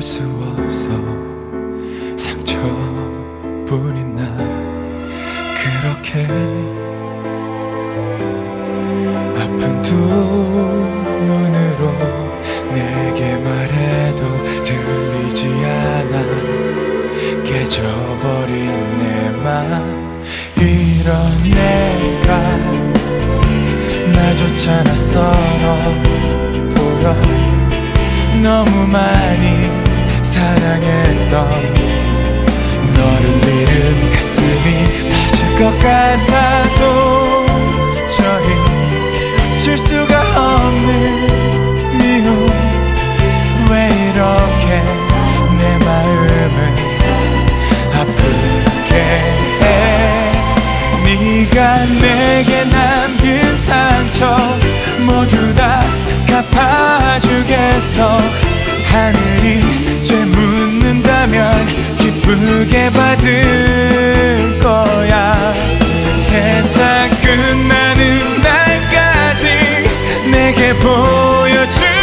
볼 수 없어. 상처뿐인 나. 그렇게 아픈 두 눈으로 내게 말해도 들리지 않아. 깨져버린 내맘 이런 내가 나조차 낯설어 보여. 너무 많이 사랑했던 너를 잃은 가슴이 터질 것 같아도 저희 멈출 수가 없는 미움. 왜 이렇게 내 마음을 아프게 해? 네가 내게 남긴 상처 모두 다 갚아주겠어. 묻는다면 기쁘게 받을 거야. 세상 끝나는 날까지 내게 보여주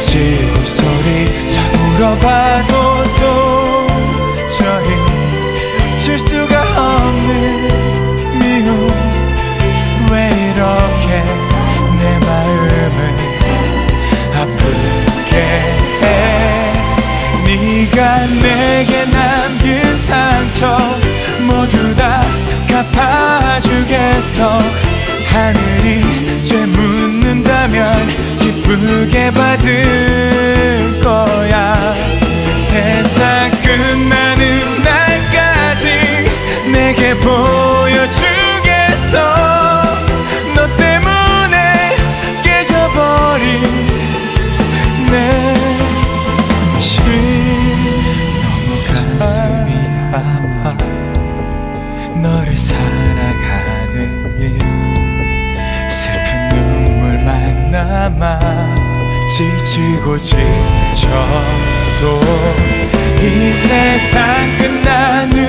찌고 소리 자 물어봐도 또 저희 멈출 수가 없는 미움. 왜 이렇게 내 마음을 아프게 해? 네가 내게 남긴 상처 모두 다 갚아주겠어. 하늘 기쁘게 받을 거야. 세상 끝나는 날까지 내게 보여주겠어. 너 때문에 깨져버린 내 심 너무 가슴이 아파. 너를 사랑하는 일 남아 지치고 지쳐도 이 세상 끝나는